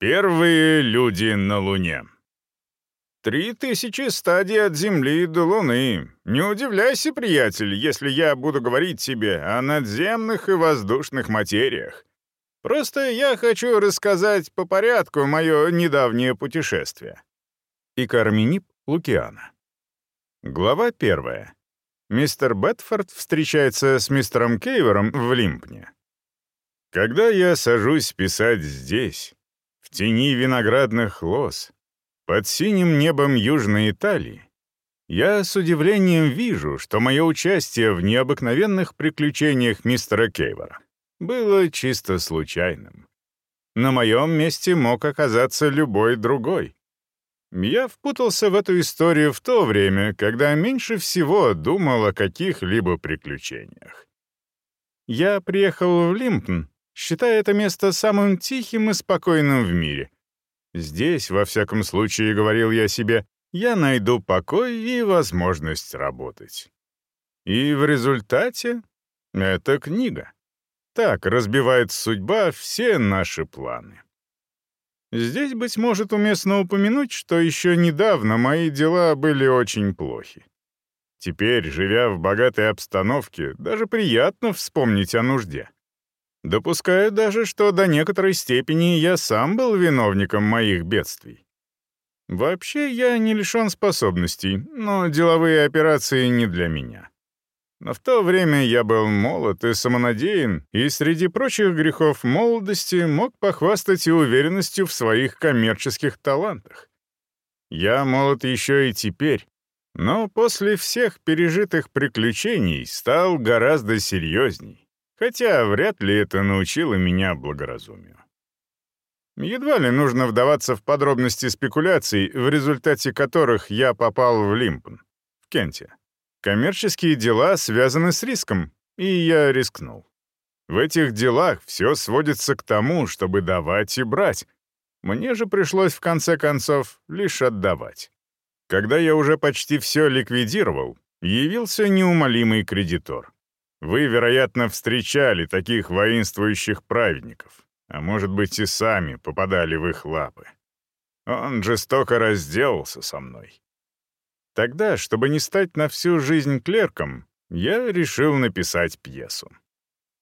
Первые люди на Луне. Три тысячи стадий от Земли до Луны. Не удивляйся, приятель, если я буду говорить тебе о надземных и воздушных материях. Просто я хочу рассказать по порядку мое недавнее путешествие. И Карминип Лукиана. Глава первая. Мистер Бетфорд встречается с мистером Кейвером в Лимпне. Когда я сажусь писать здесь, в тени виноградных лоз, под синим небом Южной Италии, я с удивлением вижу, что мое участие в необыкновенных приключениях мистера Кейвора было чисто случайным. На моем месте мог оказаться любой другой. Я впутался в эту историю в то время, когда меньше всего думал о каких-либо приключениях. Я приехал в Лимптон считая это место самым тихим и спокойным в мире. Здесь, во всяком случае, говорил я себе, я найду покой и возможность работать. И в результате — это книга. Так разбивает судьба все наши планы. Здесь, быть может, уместно упомянуть, что еще недавно мои дела были очень плохи. Теперь, живя в богатой обстановке, даже приятно вспомнить о нужде. Допускаю даже, что до некоторой степени я сам был виновником моих бедствий. Вообще, я не лишен способностей, но деловые операции не для меня. Но в то время я был молод и самонадеян, и среди прочих грехов молодости мог похвастать и уверенностью в своих коммерческих талантах. Я молод еще и теперь, но после всех пережитых приключений стал гораздо серьезней хотя вряд ли это научило меня благоразумию. Едва ли нужно вдаваться в подробности спекуляций, в результате которых я попал в Лимпн, в Кенте. Коммерческие дела связаны с риском, и я рискнул. В этих делах все сводится к тому, чтобы давать и брать. Мне же пришлось в конце концов лишь отдавать. Когда я уже почти все ликвидировал, явился неумолимый кредитор. Вы, вероятно, встречали таких воинствующих праведников, а может быть и сами попадали в их лапы. Он жестоко разделался со мной. Тогда, чтобы не стать на всю жизнь клерком, я решил написать пьесу.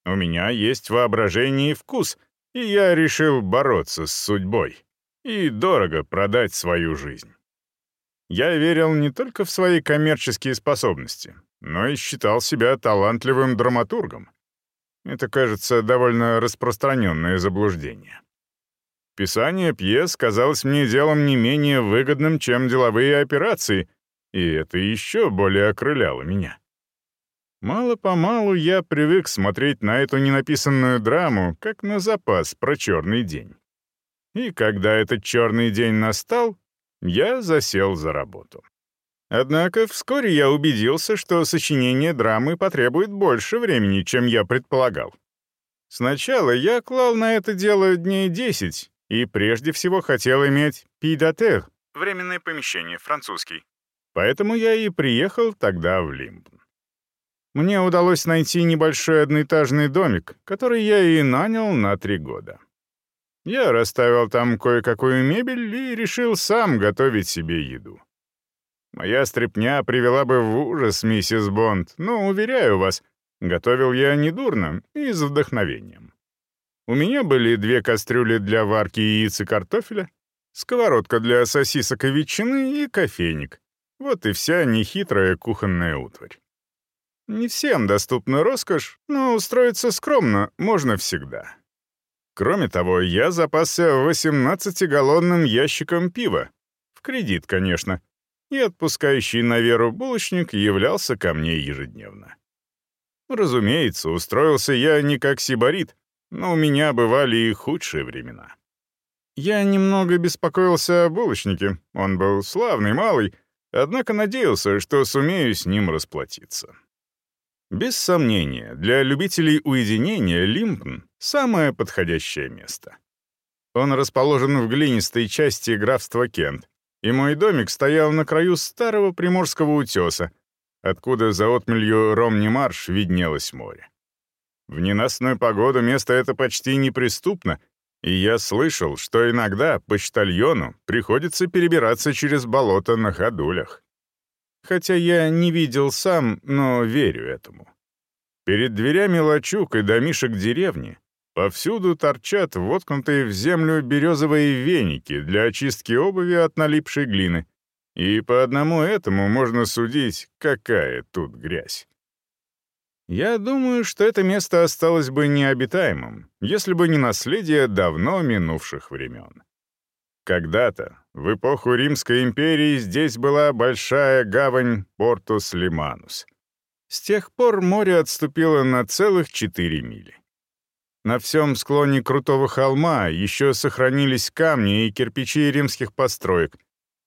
У меня есть воображение и вкус, и я решил бороться с судьбой и дорого продать свою жизнь. Я верил не только в свои коммерческие способности, но и считал себя талантливым драматургом. Это, кажется, довольно распространенное заблуждение. Писание пьес казалось мне делом не менее выгодным, чем деловые операции, и это еще более окрыляло меня. Мало-помалу я привык смотреть на эту ненаписанную драму, как на запас про черный день. И когда этот черный день настал, я засел за работу. Однако вскоре я убедился, что сочинение драмы потребует больше времени, чем я предполагал. Сначала я клал на это дело дней 10 и прежде всего хотел иметь пидатер — временное помещение, французский. Поэтому я и приехал тогда в Лимбн. Мне удалось найти небольшой одноэтажный домик, который я и нанял на три года. Я расставил там кое-какую мебель и решил сам готовить себе еду. Моя стряпня привела бы в ужас миссис Бонд, но, уверяю вас, готовил я недурно и с вдохновением. У меня были две кастрюли для варки яиц и картофеля, сковородка для сосисок и ветчины и кофейник. Вот и вся нехитрая кухонная утварь. Не всем доступна роскошь, но устроиться скромно можно всегда. Кроме того, я запасся 18-галлонным ящиком пива. В кредит, конечно, и отпускающий на веру булочник являлся ко мне ежедневно. Разумеется, устроился я не как сибарит, но у меня бывали и худшие времена. Я немного беспокоился о булочнике, он был славный малый, однако надеялся, что сумею с ним расплатиться. Без сомнения, для любителей уединения Лимпн — самое подходящее место. Он расположен в глинистой части графства Кент, и мой домик стоял на краю старого приморского утеса, откуда за отмелью Ромни-Марш виднелось море. В ненастную погоду место это почти неприступно, И я слышал, что иногда почтальону приходится перебираться через болото на ходулях. Хотя я не видел сам, но верю этому. Перед дверями лачуг и домишек деревни повсюду торчат воткнутые в землю березовые веники для очистки обуви от налипшей глины, и по одному этому можно судить, какая тут грязь. Я думаю, что это место осталось бы необитаемым, если бы не наследие давно минувших времен. Когда-то, в эпоху Римской империи, здесь была большая гавань Портус Лиманус. С тех пор море отступило на целых 4 мили. На всем склоне крутого холма еще сохранились камни и кирпичи римских построек,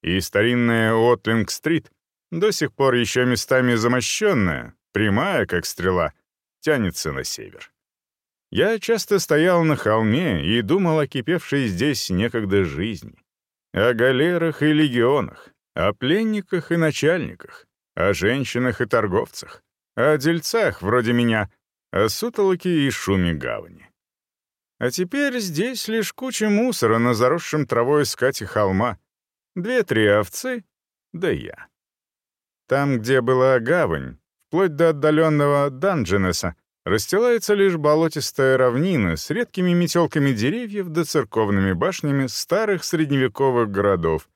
и старинная Отлинг-стрит, до сих пор еще местами замощенная, прямая, как стрела, тянется на север. Я часто стоял на холме и думал о кипевшей здесь некогда жизни, о галерах и легионах, о пленниках и начальниках, о женщинах и торговцах, о дельцах вроде меня, о сутолоке и шуме гавани. А теперь здесь лишь куча мусора на заросшем травой скате холма, две-три овцы, да я. Там, где была гавань, вплоть до отдаленного Данджинеса, расстилается лишь болотистая равнина с редкими метелками деревьев да церковными башнями старых средневековых городов,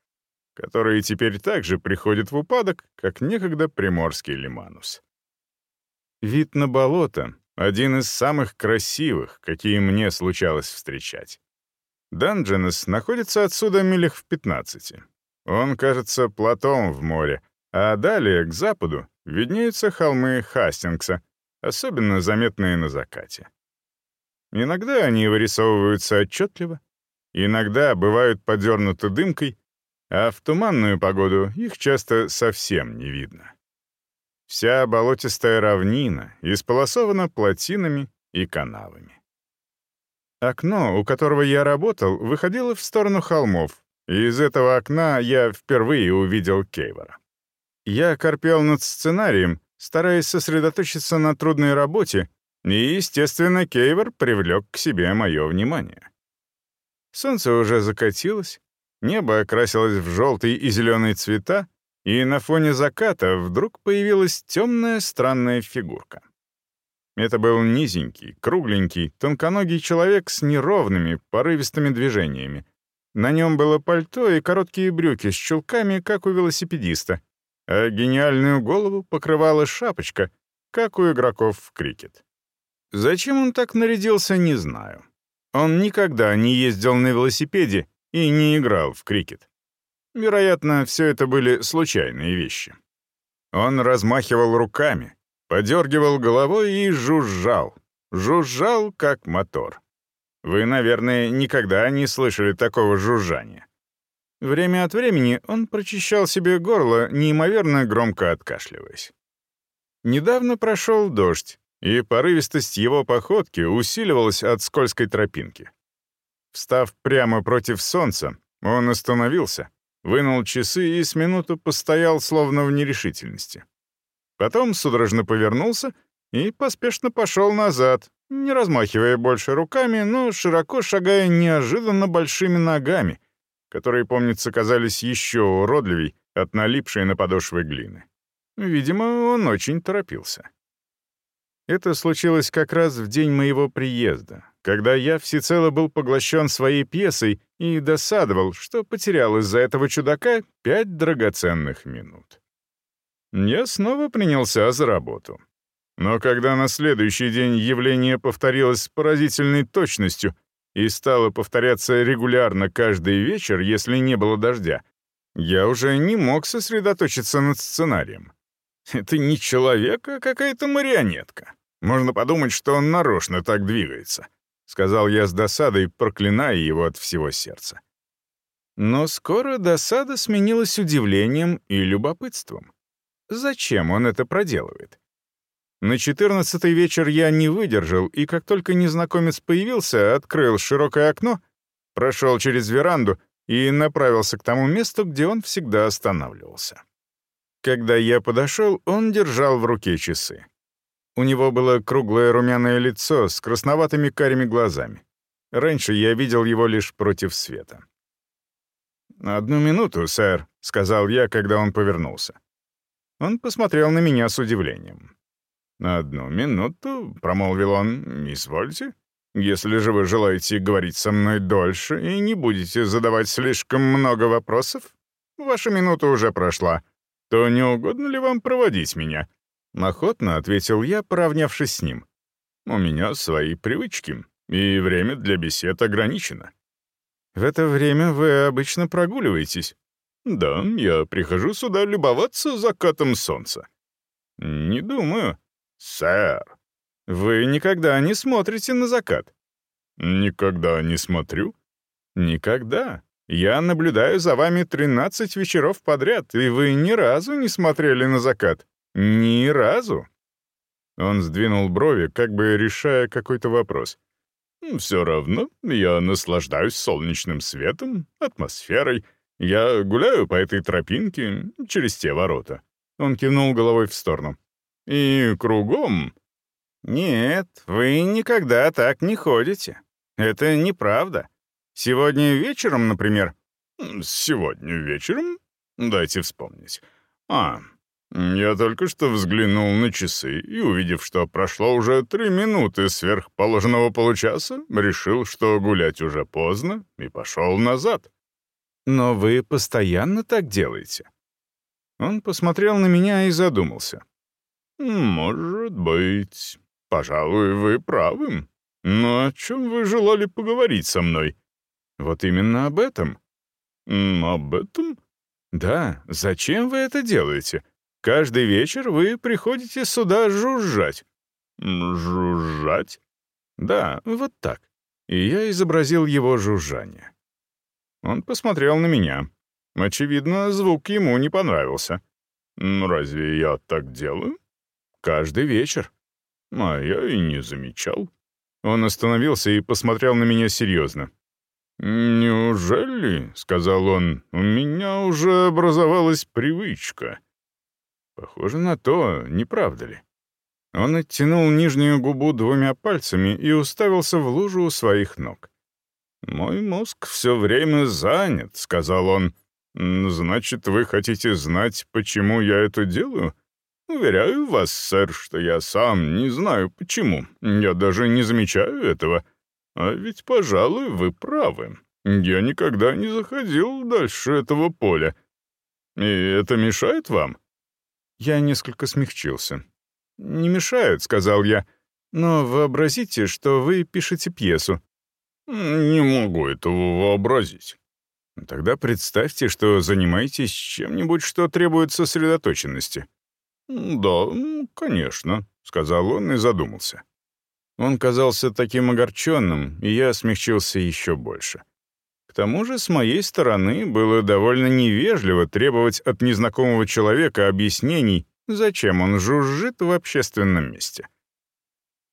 которые теперь также приходят в упадок, как некогда приморский Лиманус. Вид на болото — один из самых красивых, какие мне случалось встречать. Данджинес находится отсюда милях в 15. Он кажется платом в море, а далее, к западу, виднеются холмы Хастингса, особенно заметные на закате. Иногда они вырисовываются отчетливо, иногда бывают подернуты дымкой, а в туманную погоду их часто совсем не видно. Вся болотистая равнина исполосована плотинами и канавами. Окно, у которого я работал, выходило в сторону холмов, и из этого окна я впервые увидел Кейвора. Я корпел над сценарием, стараясь сосредоточиться на трудной работе, и, естественно, Кейвор привлек к себе мое внимание. Солнце уже закатилось, небо окрасилось в желтый и зеленый цвета, и на фоне заката вдруг появилась темная странная фигурка. Это был низенький, кругленький, тонконогий человек с неровными, порывистыми движениями. На нем было пальто и короткие брюки с чулками, как у велосипедиста, а гениальную голову покрывала шапочка, как у игроков в крикет. Зачем он так нарядился, не знаю. Он никогда не ездил на велосипеде и не играл в крикет. Вероятно, все это были случайные вещи. Он размахивал руками, подергивал головой и жужжал. Жужжал, как мотор. Вы, наверное, никогда не слышали такого жужжания. Время от времени он прочищал себе горло, неимоверно громко откашливаясь. Недавно прошел дождь, и порывистость его походки усиливалась от скользкой тропинки. Встав прямо против солнца, он остановился, вынул часы и с минуту постоял словно в нерешительности. Потом судорожно повернулся и поспешно пошел назад, не размахивая больше руками, но широко шагая неожиданно большими ногами, которые, помнится, казались еще уродливей от налипшей на подошвы глины. Видимо, он очень торопился. Это случилось как раз в день моего приезда, когда я всецело был поглощен своей пьесой и досадовал, что потерял из-за этого чудака пять драгоценных минут. Я снова принялся за работу. Но когда на следующий день явление повторилось с поразительной точностью, и стало повторяться регулярно каждый вечер, если не было дождя, я уже не мог сосредоточиться над сценарием. Это не человек, а какая-то марионетка. Можно подумать, что он нарочно так двигается, сказал я с досадой, проклиная его от всего сердца. Но скоро досада сменилась удивлением и любопытством. Зачем он это проделывает? На четырнадцатый вечер я не выдержал, и как только незнакомец появился, открыл широкое окно, прошел через веранду и направился к тому месту, где он всегда останавливался. Когда я подошел, он держал в руке часы. У него было круглое румяное лицо с красноватыми карими глазами. Раньше я видел его лишь против света. «Одну минуту, сэр», — сказал я, когда он повернулся. Он посмотрел на меня с удивлением. «Одну минуту», — промолвил он, — «извольте. Если же вы желаете говорить со мной дольше и не будете задавать слишком много вопросов, ваша минута уже прошла, то не угодно ли вам проводить меня?» Охотно ответил я, поравнявшись с ним. «У меня свои привычки, и время для бесед ограничено». «В это время вы обычно прогуливаетесь?» «Да, я прихожу сюда любоваться закатом солнца». «Не думаю». «Сэр». «Вы никогда не смотрите на закат». «Никогда не смотрю». «Никогда. Я наблюдаю за вами 13 вечеров подряд, и вы ни разу не смотрели на закат. Ни разу». Он сдвинул брови, как бы решая какой-то вопрос. «Все равно я наслаждаюсь солнечным светом, атмосферой. Я гуляю по этой тропинке через те ворота». Он кивнул головой в сторону. «И кругом...» «Нет, вы никогда так не ходите. Это неправда. Сегодня вечером, например...» «Сегодня вечером? Дайте вспомнить. А, я только что взглянул на часы и, увидев, что прошло уже три минуты сверх положенного получаса, решил, что гулять уже поздно, и пошел назад. «Но вы постоянно так делаете?» Он посмотрел на меня и задумался. «Может быть. Пожалуй, вы правы. Но о чем вы желали поговорить со мной?» «Вот именно об этом». «Об этом?» «Да. Зачем вы это делаете?» Каждый вечер вы приходите сюда жужжать». «Жужжать?» «Да, вот так». И я изобразил его жужжание. Он посмотрел на меня. Очевидно, звук ему не понравился. «Разве я так делаю?» «Каждый вечер». «А я и не замечал». Он остановился и посмотрел на меня серьезно. «Неужели, — сказал он, — у меня уже образовалась привычка?» Похоже на то, не правда ли? Он оттянул нижнюю губу двумя пальцами и уставился в лужу у своих ног. «Мой мозг все время занят», — сказал он. «Значит, вы хотите знать, почему я это делаю?» «Уверяю вас, сэр, что я сам не знаю, почему. Я даже не замечаю этого. А ведь, пожалуй, вы правы. Я никогда не заходил дальше этого поля. И это мешает вам?» Я несколько смягчился. «Не мешает», — сказал я. «Но вообразите, что вы пишете пьесу». «Не могу этого вообразить». «Тогда представьте, что занимаетесь чем-нибудь, что требует сосредоточенности». «Да, конечно», — сказал он и задумался. Он казался таким огорченным, и я смягчился еще больше. К тому же, с моей стороны, было довольно невежливо требовать от незнакомого человека объяснений, зачем он жужжит в общественном месте.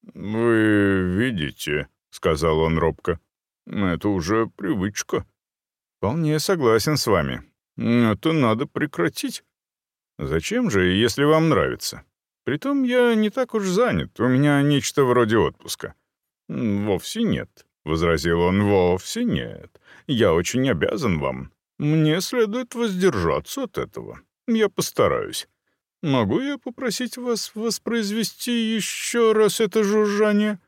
«Вы видите», — сказал он робко, — «это уже привычка». «Вполне согласен с вами. Это надо прекратить». «Зачем же, если вам нравится? Притом я не так уж занят, у меня нечто вроде отпуска». «Вовсе нет», — возразил он, — «вовсе нет. Я очень обязан вам. Мне следует воздержаться от этого. Я постараюсь. Могу я попросить вас воспроизвести еще раз это жужжание?»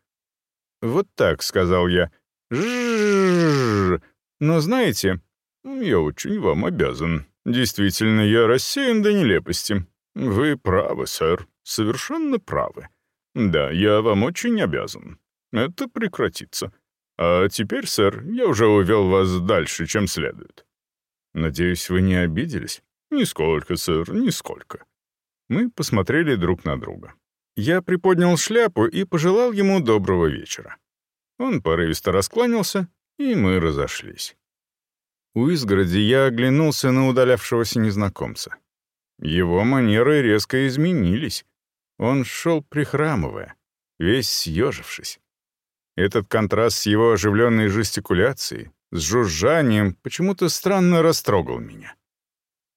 «Вот так», — сказал я. «Жжжж. Но знаете, я очень вам обязан. Действительно, я рассеян до нелепости. Вы правы, сэр, совершенно правы. Да, я вам очень обязан. Это прекратится. А теперь, сэр, я уже увел вас дальше, чем следует. Надеюсь, вы не обиделись? Нисколько, сэр, нисколько. Мы посмотрели друг на друга. Я приподнял шляпу и пожелал ему доброго вечера. Он порывисто раскланялся, и мы разошлись. У изгороди я оглянулся на удалявшегося незнакомца. Его манеры резко изменились. Он шел прихрамывая, весь съежившись. Этот контраст с его оживленной жестикуляцией, с жужжанием, почему-то странно растрогал меня.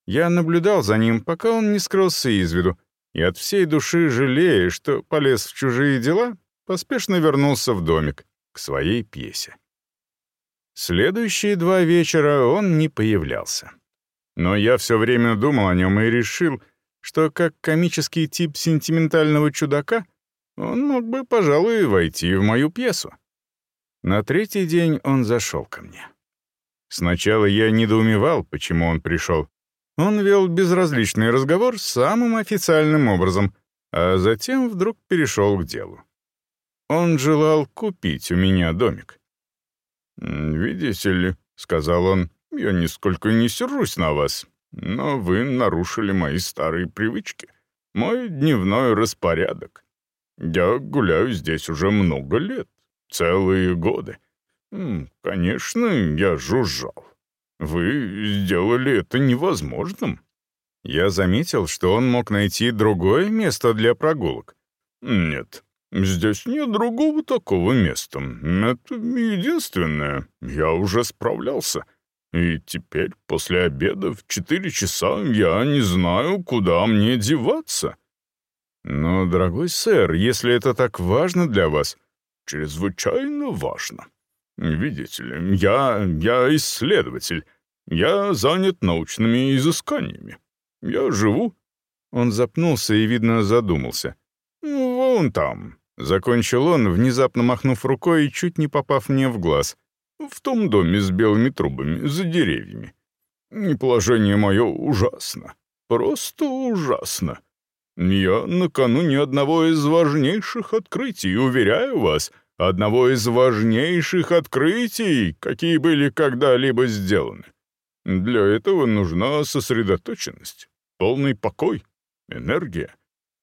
Я наблюдал за ним, пока он не скрылся из виду, и от всей души жалея, что полез в чужие дела, поспешно вернулся в домик, к своей пьесе. Следующие два вечера он не появлялся. Но я все время думал о нем и решил, что как комический тип сентиментального чудака он мог бы, пожалуй, войти в мою пьесу. На третий день он зашел ко мне. Сначала я недоумевал, почему он пришел. Он вел безразличный разговор самым официальным образом, а затем вдруг перешел к делу. Он желал купить у меня домик. «Видите ли», — сказал он, — «я нисколько не сержусь на вас, но вы нарушили мои старые привычки, мой дневной распорядок. Я гуляю здесь уже много лет, целые годы. Конечно, я жужжал. Вы сделали это невозможным». Я заметил, что он мог найти другое место для прогулок. «Нет, Здесь нет другого такого места. Это единственное. Я уже справлялся. И теперь, после обеда, в четыре часа, я не знаю, куда мне деваться. Но, дорогой сэр, если это так важно для вас, чрезвычайно важно. Видите ли, я, я исследователь. Я занят научными изысканиями. Я живу... Он запнулся и, видно, задумался — «Вон там», — закончил он, внезапно махнув рукой и чуть не попав мне в глаз. «В том доме с белыми трубами, за деревьями. И положение мое ужасно. Просто ужасно. Я накануне одного из важнейших открытий, уверяю вас, одного из важнейших открытий, какие были когда-либо сделаны. Для этого нужна сосредоточенность, полный покой, энергия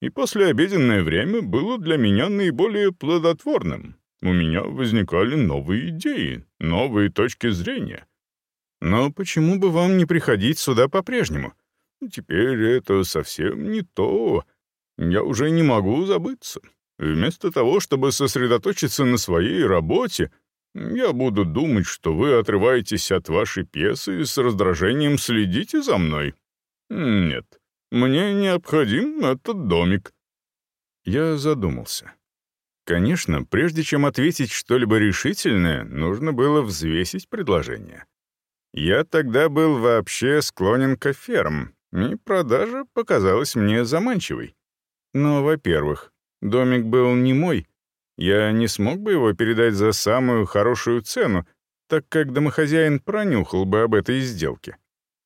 и послеобеденное время было для меня наиболее плодотворным. У меня возникали новые идеи, новые точки зрения. Но почему бы вам не приходить сюда по-прежнему? Теперь это совсем не то. Я уже не могу забыться. Вместо того, чтобы сосредоточиться на своей работе, я буду думать, что вы отрываетесь от вашей пьесы и с раздражением следите за мной. Нет, мне необходим этот домик». Я задумался. Конечно, прежде чем ответить что-либо решительное, нужно было взвесить предложение. Я тогда был вообще склонен к аферам, и продажа показалась мне заманчивой. Но, во-первых, домик был не мой. Я не смог бы его передать за самую хорошую цену, так как домохозяин пронюхал бы об этой сделке.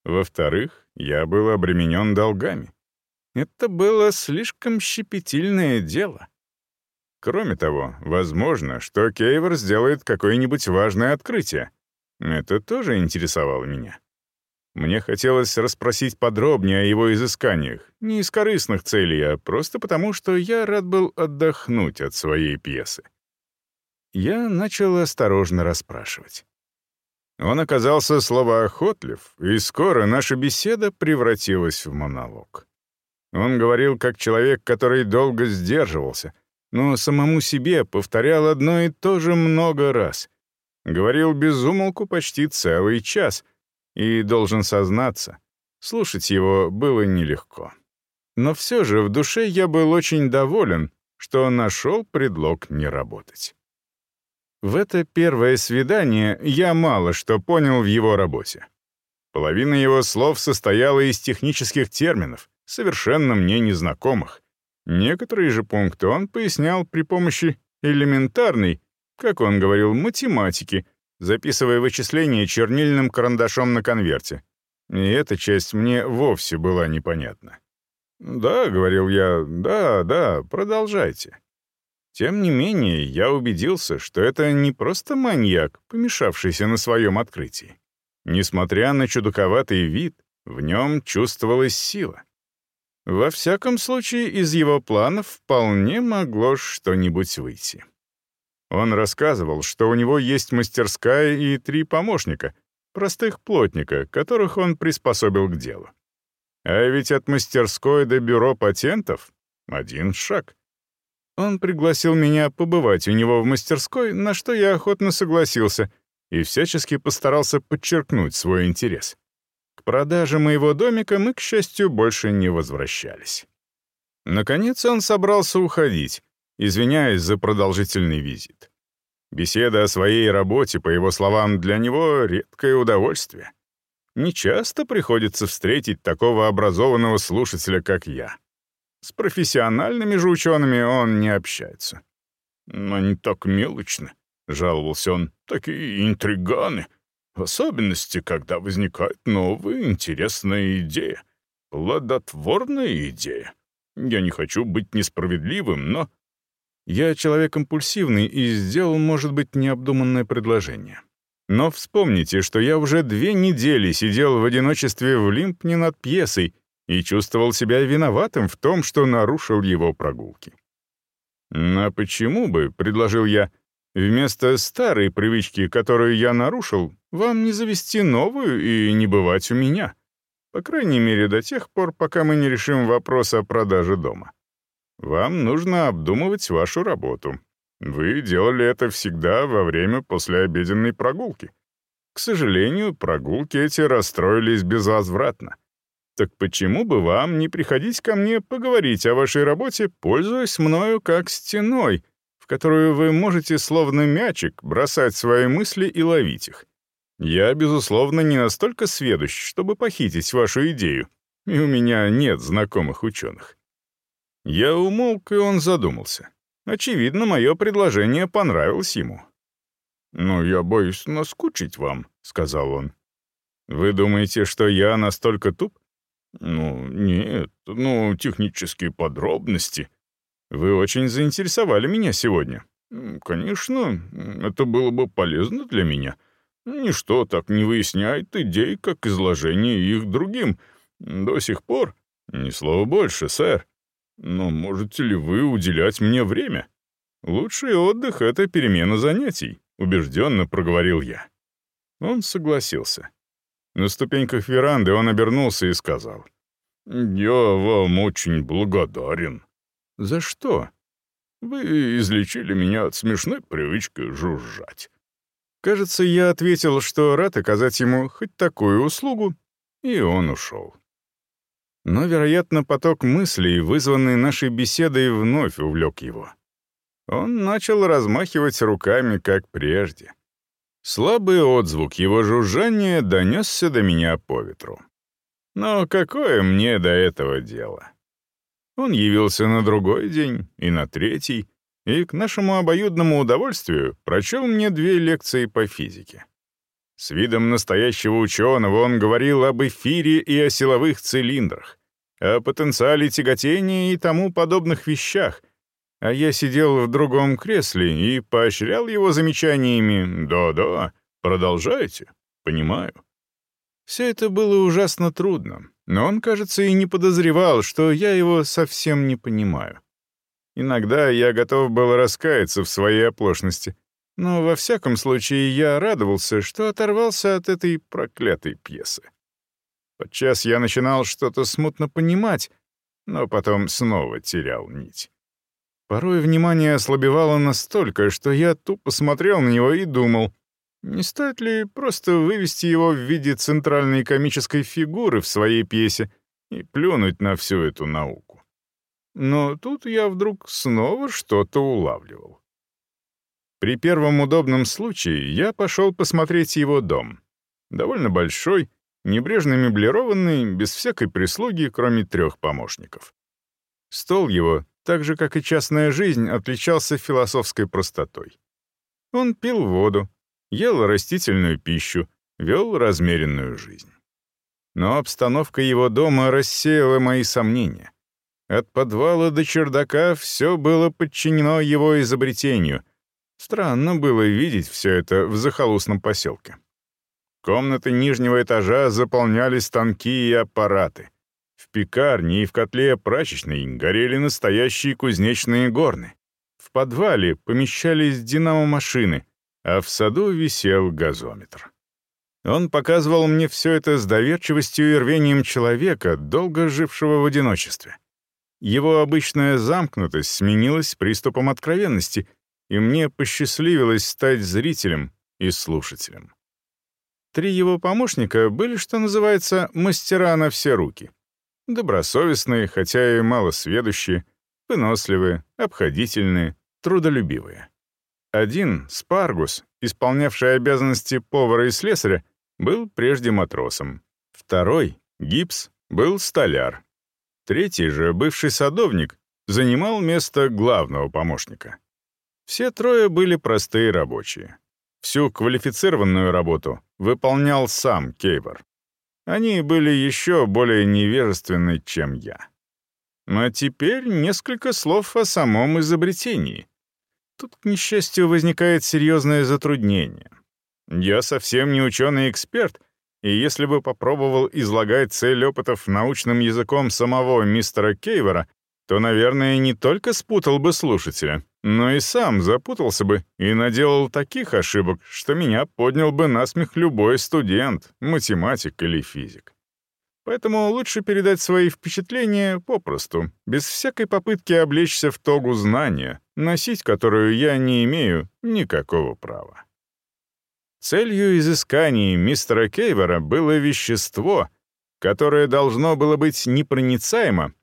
Во-вторых, я был обременен долгами. Это было слишком щепетильное дело. Кроме того, возможно, что Кейвор сделает какое-нибудь важное открытие. Это тоже интересовало меня. Мне хотелось расспросить подробнее о его изысканиях, не из корыстных целей, а просто потому, что я рад был отдохнуть от своей пьесы. Я начал осторожно расспрашивать. Он оказался словоохотлив, и скоро наша беседа превратилась в монолог. Он говорил как человек, который долго сдерживался, но самому себе повторял одно и то же много раз. Говорил без умолку почти целый час, и, должен сознаться, слушать его было нелегко. Но все же в душе я был очень доволен, что нашел предлог не работать. В это первое свидание я мало что понял в его работе. Половина его слов состояла из технических терминов, совершенно мне незнакомых. Некоторые же пункты он пояснял при помощи элементарной, как он говорил, математики, записывая вычисления чернильным карандашом на конверте. И эта часть мне вовсе была непонятна. «Да», — говорил я, — «да, да, продолжайте». Тем не менее, я убедился, что это не просто маньяк, помешавшийся на своем открытии. Несмотря на чудаковатый вид, в нем чувствовалась сила. Во всяком случае, из его планов вполне могло что-нибудь выйти. Он рассказывал, что у него есть мастерская и три помощника, простых плотника, которых он приспособил к делу. А ведь от мастерской до бюро патентов — один шаг. Он пригласил меня побывать у него в мастерской, на что я охотно согласился и всячески постарался подчеркнуть свой интерес. К продаже моего домика мы, к счастью, больше не возвращались. Наконец он собрался уходить, извиняясь за продолжительный визит. Беседа о своей работе, по его словам, для него редкое удовольствие. Нечасто приходится встретить такого образованного слушателя, как я. С профессиональными же учеными он не общается. «Они так мелочны», — жаловался он, — «такие интриганы. В особенности, когда возникает новая интересная идея, плодотворная идея. Я не хочу быть несправедливым, но...» Я человек импульсивный и сделал, может быть, необдуманное предложение. Но вспомните, что я уже две недели сидел в одиночестве в Лимпне над пьесой и чувствовал себя виноватым в том, что нарушил его прогулки. «А почему бы, — предложил я, — вместо старой привычки, которую я нарушил, вам не завести новую и не бывать у меня? По крайней мере, до тех пор, пока мы не решим вопрос о продаже дома. Вам нужно обдумывать вашу работу. Вы делали это всегда во время послеобеденной прогулки. К сожалению, прогулки эти расстроились безвозвратно. Так почему бы вам не приходить ко мне поговорить о вашей работе, пользуясь мною как стеной, в которую вы можете словно мячик бросать свои мысли и ловить их? Я, безусловно, не настолько сведущ, чтобы похитить вашу идею, и у меня нет знакомых ученых. Я умолк, и он задумался. Очевидно, мое предложение понравилось ему. «Ну, я боюсь наскучить вам», — сказал он. «Вы думаете, что я настолько туп?» «Ну, нет, ну, технические подробности. Вы очень заинтересовали меня сегодня. Конечно, это было бы полезно для меня. Ничто так не выясняет идей, как изложение их другим. До сих пор ни слова больше, сэр. Но можете ли вы уделять мне время? Лучший отдых — это перемена занятий», — убежденно проговорил я. Он согласился. На ступеньках веранды он обернулся и сказал. «Я вам очень благодарен». «За что?» «Вы излечили меня от смешной привычки жужжать». Кажется, я ответил, что рад оказать ему хоть такую услугу, и он ушел. Но, вероятно, поток мыслей, вызванный нашей беседой, вновь увлек его. Он начал размахивать руками, как прежде. Слабый отзвук его жужжания донесся до меня по ветру. Но какое мне до этого дело? Он явился на другой день и на третий, и к нашему обоюдному удовольствию прочел мне две лекции по физике. С видом настоящего ученого он говорил об эфире и о силовых цилиндрах, о потенциале тяготения и тому подобных вещах, а я сидел в другом кресле и поощрял его замечаниями «Да-да, продолжайте, понимаю». Все это было ужасно трудно, но он, кажется, и не подозревал, что я его совсем не понимаю. Иногда я готов был раскаяться в своей оплошности, но во всяком случае я радовался, что оторвался от этой проклятой пьесы. Подчас я начинал что-то смутно понимать, но потом снова терял нить. Порой внимание ослабевало настолько, что я тупо смотрел на него и думал, не стоит ли просто вывести его в виде центральной комической фигуры в своей пьесе и плюнуть на всю эту науку. Но тут я вдруг снова что-то улавливал. При первом удобном случае я пошел посмотреть его дом. Довольно большой, небрежно меблированный, без всякой прислуги, кроме трех помощников. Стол его так же, как и частная жизнь, отличался философской простотой. Он пил воду, ел растительную пищу, вел размеренную жизнь. Но обстановка его дома рассеяла мои сомнения. От подвала до чердака все было подчинено его изобретению. Странно было видеть все это в захолустном поселке. Комнаты нижнего этажа заполняли станки и аппараты. В пекарне и в котле прачечной горели настоящие кузнечные горны. В подвале помещались динамо-машины, а в саду висел газометр. Он показывал мне все это с доверчивостью и рвением человека, долго жившего в одиночестве. Его обычная замкнутость сменилась приступом откровенности, и мне посчастливилось стать зрителем и слушателем. Три его помощника были, что называется, мастера на все руки — Добросовестные, хотя и малосведущие, выносливые, обходительные, трудолюбивые. Один, Спаргус, исполнявший обязанности повара и слесаря, был прежде матросом. Второй, Гипс, был столяр. Третий же, бывший садовник, занимал место главного помощника. Все трое были простые рабочие. Всю квалифицированную работу выполнял сам Кейвор. Они были еще более невежественны, чем я. А теперь несколько слов о самом изобретении. Тут, к несчастью, возникает серьезное затруднение. Я совсем не ученый-эксперт, и если бы попробовал излагать цель опытов научным языком самого мистера Кейвора, то, наверное, не только спутал бы слушателя, но и сам запутался бы и наделал таких ошибок, что меня поднял бы на смех любой студент, математик или физик. Поэтому лучше передать свои впечатления попросту, без всякой попытки облечься в тогу знания, носить которую я не имею никакого права. Целью изысканий мистера Кейвера было вещество, которое должно было быть непроницаемо.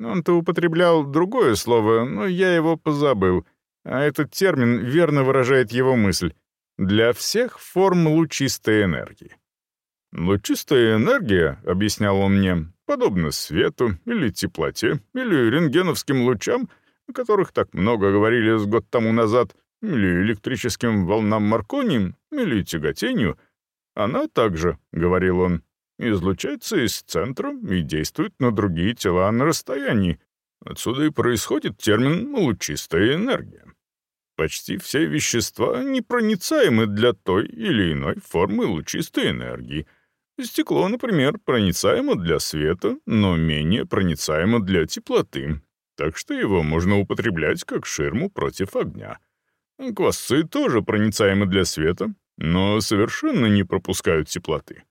Он-то употреблял другое слово, но я его позабыл, а этот термин верно выражает его мысль — для всех форм лучистой энергии. Лучистая энергия, объяснял он мне, подобна свету или теплоте, или рентгеновским лучам, о которых так много говорили с год тому назад, или электрическим волнам Маркони, или тяготению. Она также, — говорил он, — излучается из центра и действует на другие тела на расстоянии. Отсюда и происходит термин «лучистая энергия». Почти все вещества непроницаемы для той или иной формы лучистой энергии — Стекло, например, проницаемо для света, но менее проницаемо для теплоты, так что его можно употреблять как ширму против огня. Квасцы тоже проницаемы для света, но совершенно не пропускают теплоты.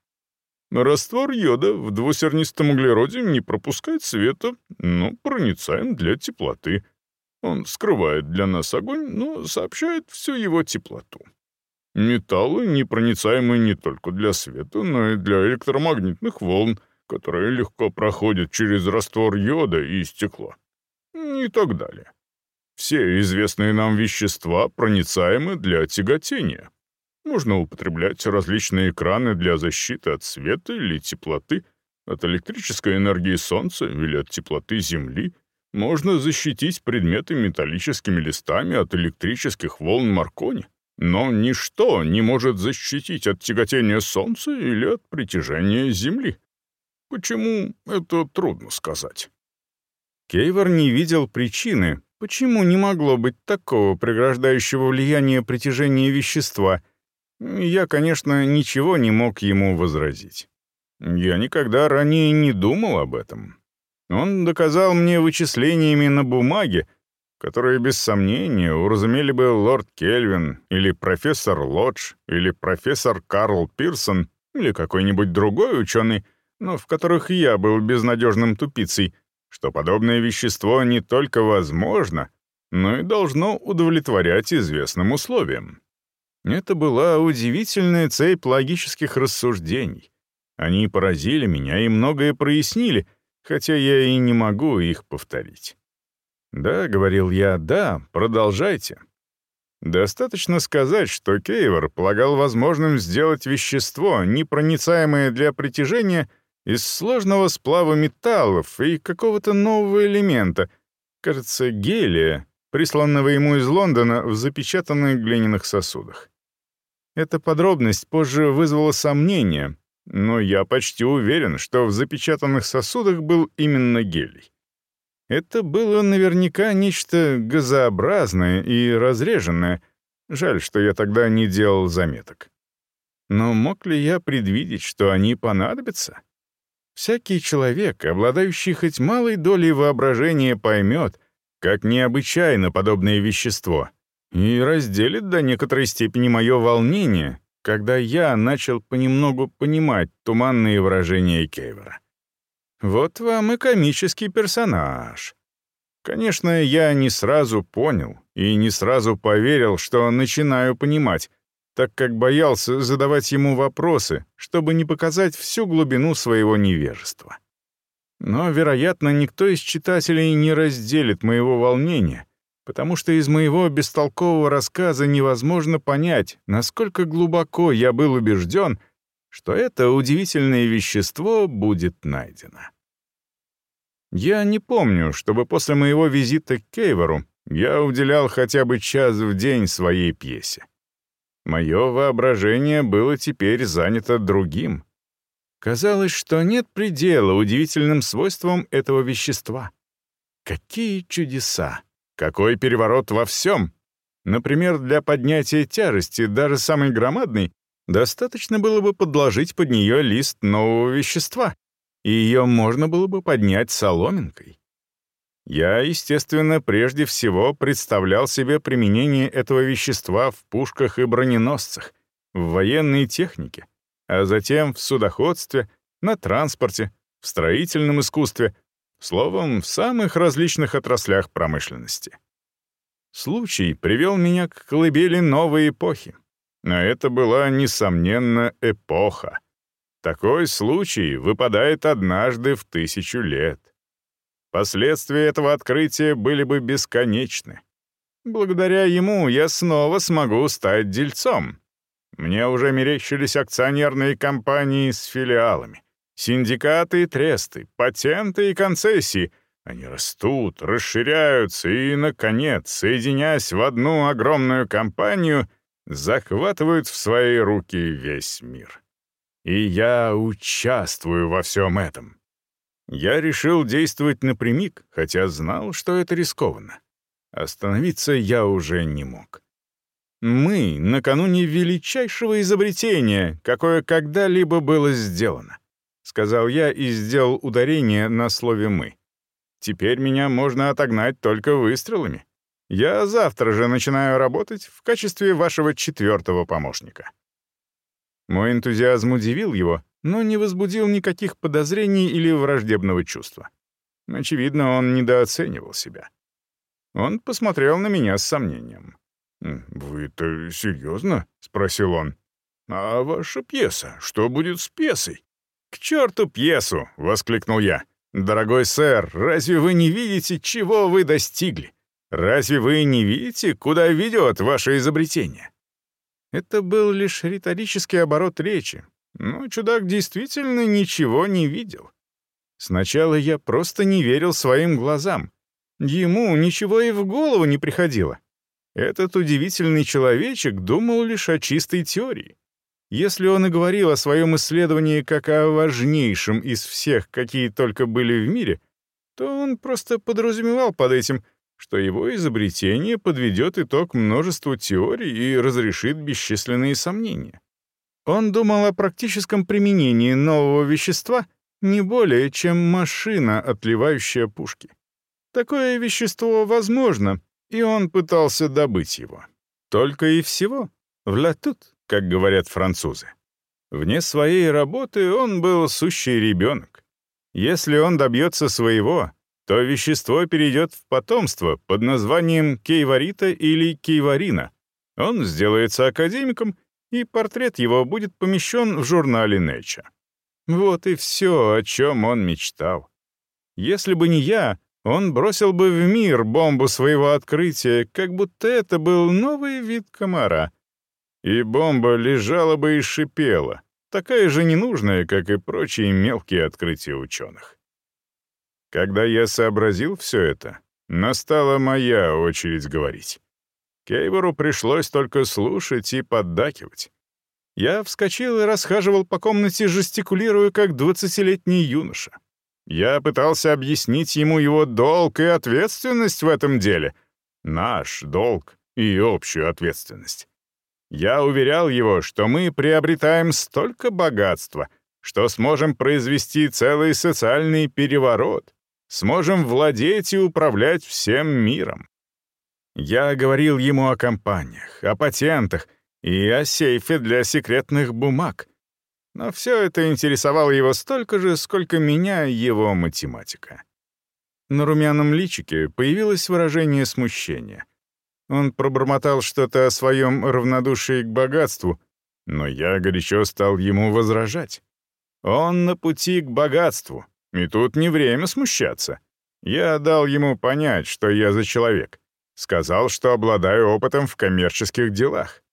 Раствор йода в двусернистом углероде не пропускает света, но проницаем для теплоты. Он скрывает для нас огонь, но сообщает всю его теплоту. Металлы непроницаемы не только для света, но и для электромагнитных волн, которые легко проходят через раствор йода и стекло. И так далее. Все известные нам вещества проницаемы для тяготения. Можно употреблять различные экраны для защиты от света или теплоты, от электрической энергии Солнца или от теплоты Земли. Можно защитить предметы металлическими листами от электрических волн Маркони. Но ничто не может защитить от тяготения Солнца или от притяжения Земли. Почему, это трудно сказать. Кейвор не видел причины, почему не могло быть такого преграждающего влияния притяжения вещества. Я, конечно, ничего не мог ему возразить. Я никогда ранее не думал об этом. Он доказал мне вычислениями на бумаге, которые без сомнения уразумели бы лорд Кельвин или профессор Лодж или профессор Карл Пирсон или какой-нибудь другой ученый, но в которых я был безнадежным тупицей, что подобное вещество не только возможно, но и должно удовлетворять известным условиям. Это была удивительная цепь логических рассуждений. Они поразили меня и многое прояснили, хотя я и не могу их повторить. «Да», — говорил я, — «да, продолжайте». Достаточно сказать, что Кейвор полагал возможным сделать вещество, непроницаемое для притяжения, из сложного сплава металлов и какого-то нового элемента, кажется, гелия, присланного ему из Лондона в запечатанных глиняных сосудах. Эта подробность позже вызвала сомнения, но я почти уверен, что в запечатанных сосудах был именно гелий. Это было наверняка нечто газообразное и разреженное. Жаль, что я тогда не делал заметок. Но мог ли я предвидеть, что они понадобятся? Всякий человек, обладающий хоть малой долей воображения, поймет, как необычайно подобное вещество, и разделит до некоторой степени мое волнение, когда я начал понемногу понимать туманные выражения Кейвера. Вот вам и комический персонаж. Конечно, я не сразу понял и не сразу поверил, что начинаю понимать, так как боялся задавать ему вопросы, чтобы не показать всю глубину своего невежества. Но, вероятно, никто из читателей не разделит моего волнения, потому что из моего бестолкового рассказа невозможно понять, насколько глубоко я был убежден, что это удивительное вещество будет найдено. Я не помню, чтобы после моего визита к Кейвору я уделял хотя бы час в день своей пьесе. Мое воображение было теперь занято другим. Казалось, что нет предела удивительным свойствам этого вещества. Какие чудеса! Какой переворот во всем! Например, для поднятия тяжести, даже самой громадной, достаточно было бы подложить под нее лист нового вещества, и ее можно было бы поднять соломинкой. Я, естественно, прежде всего представлял себе применение этого вещества в пушках и броненосцах, в военной технике, а затем в судоходстве, на транспорте, в строительном искусстве, словом, в самых различных отраслях промышленности. Случай привел меня к колыбели новой эпохи. Но это была, несомненно, эпоха. Такой случай выпадает однажды в тысячу лет. Последствия этого открытия были бы бесконечны. Благодаря ему я снова смогу стать дельцом. Мне уже мерещились акционерные компании с филиалами, синдикаты и тресты, патенты и концессии. Они растут, расширяются и, наконец, соединяясь в одну огромную компанию, захватывают в свои руки весь мир. И я участвую во всем этом. Я решил действовать напрямик, хотя знал, что это рискованно. Остановиться я уже не мог. Мы накануне величайшего изобретения, какое когда-либо было сделано, сказал я и сделал ударение на слове «мы». Теперь меня можно отогнать только выстрелами. Я завтра же начинаю работать в качестве вашего четвертого помощника. Мой энтузиазм удивил его, но не возбудил никаких подозрений или враждебного чувства. Очевидно, он недооценивал себя. Он посмотрел на меня с сомнением. «Вы это серьезно?» — спросил он. «А ваша пьеса? Что будет с пьесой?» «К черту пьесу!» — воскликнул я. «Дорогой сэр, разве вы не видите, чего вы достигли? Разве вы не видите, куда ведет ваше изобретение?» Это был лишь риторический оборот речи, но чудак действительно ничего не видел. Сначала я просто не верил своим глазам. Ему ничего и в голову не приходило. Этот удивительный человечек думал лишь о чистой теории. Если он и говорил о своем исследовании как о важнейшем из всех, какие только были в мире, то он просто подразумевал под этим, что его изобретение подведет итог множеству теорий и разрешит бесчисленные сомнения. Он думал о практическом применении нового вещества не более, чем машина, отливающая пушки. Такое вещество возможно, и он пытался добыть его. Только и всего. В латут, как говорят французы. Вне своей работы он был сущий ребенок. Если он добьется своего, то вещество перейдет в потомство под названием кейварита или кейварина. Он сделается академиком и портрет его будет помещен в журнале Nature. Вот и все, о чем он мечтал. Если бы не я, он бросил бы в мир бомбу своего открытия, как будто это был новый вид комара. И бомба лежала бы и шипела, такая же ненужная, как и прочие мелкие открытия ученых. Когда я сообразил все это, настала моя очередь говорить. Кейвору пришлось только слушать и поддакивать. Я вскочил и расхаживал по комнате, жестикулируя, как двадцатилетний юноша. Я пытался объяснить ему его долг и ответственность в этом деле. Наш долг и общую ответственность. Я уверял его, что мы приобретаем столько богатства, что сможем произвести целый социальный переворот, сможем владеть и управлять всем миром. Я говорил ему о компаниях, о патентах и о сейфе для секретных бумаг. Но все это интересовало его столько же, сколько меня его математика. На румяном личике появилось выражение смущения. Он пробормотал что-то о своем равнодушии к богатству, но я горячо стал ему возражать. Он на пути к богатству, и тут не время смущаться. Я дал ему понять, что я за человек Сказал, что обладаю опытом в коммерческих делах.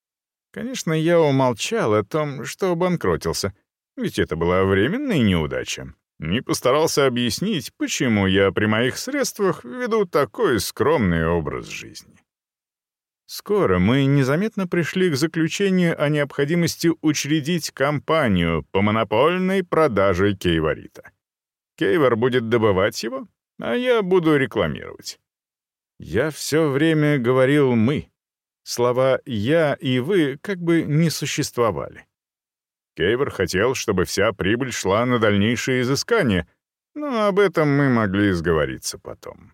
Конечно, я умолчал о том, что обанкротился, ведь это была временная неудача. Не постарался объяснить, почему я при моих средствах веду такой скромный образ жизни. Скоро мы незаметно пришли к заключению о необходимости учредить компанию по монопольной продаже кейварита. Кейвар будет добывать его, а я буду рекламировать. Я все время говорил «мы». Слова «я» и «вы» как бы не существовали. Кейвер хотел, чтобы вся прибыль шла на дальнейшие изыскания, но об этом мы могли сговориться потом.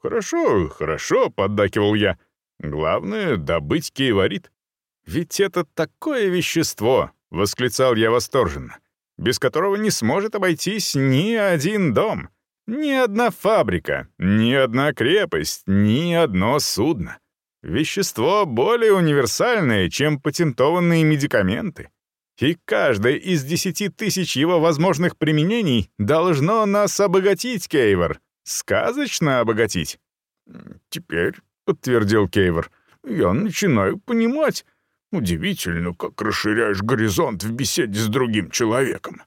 «Хорошо, хорошо», — поддакивал я, — Главное — добыть кейворит. «Ведь это такое вещество!» — восклицал я восторженно, без которого не сможет обойтись ни один дом, ни одна фабрика, ни одна крепость, ни одно судно. Вещество более универсальное, чем патентованные медикаменты. И каждое из десяти тысяч его возможных применений должно нас обогатить, Кейвор. Сказочно обогатить. Теперь подтвердил Кейвор. «Я начинаю понимать. Удивительно, как расширяешь горизонт в беседе с другим человеком.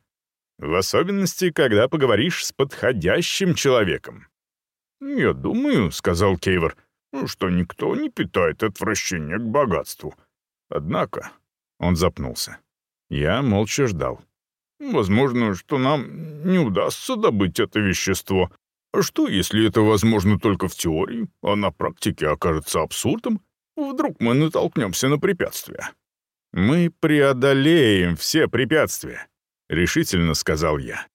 В особенности, когда поговоришь с подходящим человеком». «Я думаю», — сказал Кейвор, — «что никто не питает отвращения к богатству. Однако...» — он запнулся. Я молча ждал. «Возможно, что нам не удастся добыть это вещество», что, если это возможно только в теории, а на практике окажется абсурдом? Вдруг мы натолкнемся на препятствия. «Мы преодолеем все препятствия», — решительно сказал я.